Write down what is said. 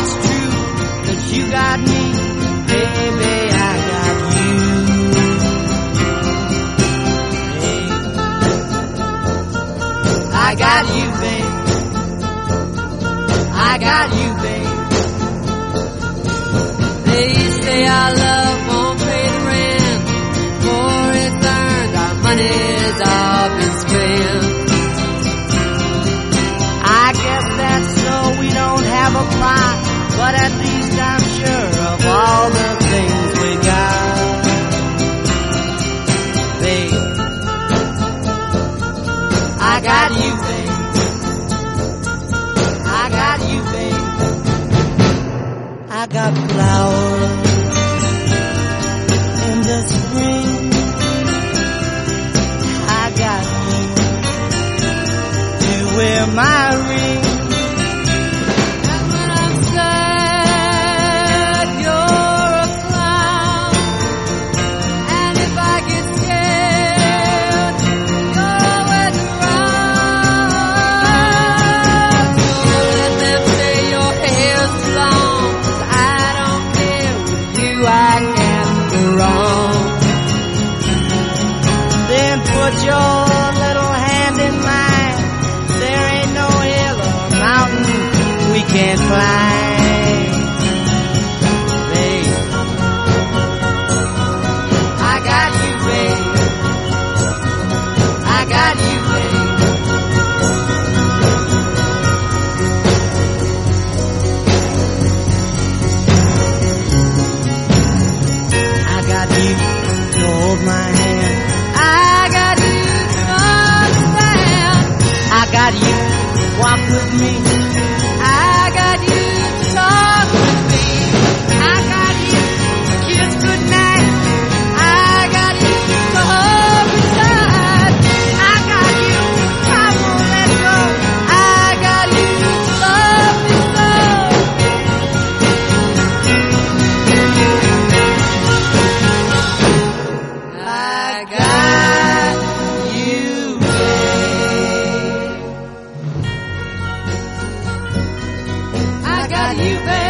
that's true. Cause you got me, baby, I got you. Babe. I got you, babe. I got you, babe. They say our love won't pay the rent, for it's earned, our money's all been spent. I guess that's so we don't have a plot but at least I'm sure of all the things we got. Babe, I got you, babe. I got you, babe. I got flowers in the spring. I got you to wear my you walk with me. You, babe.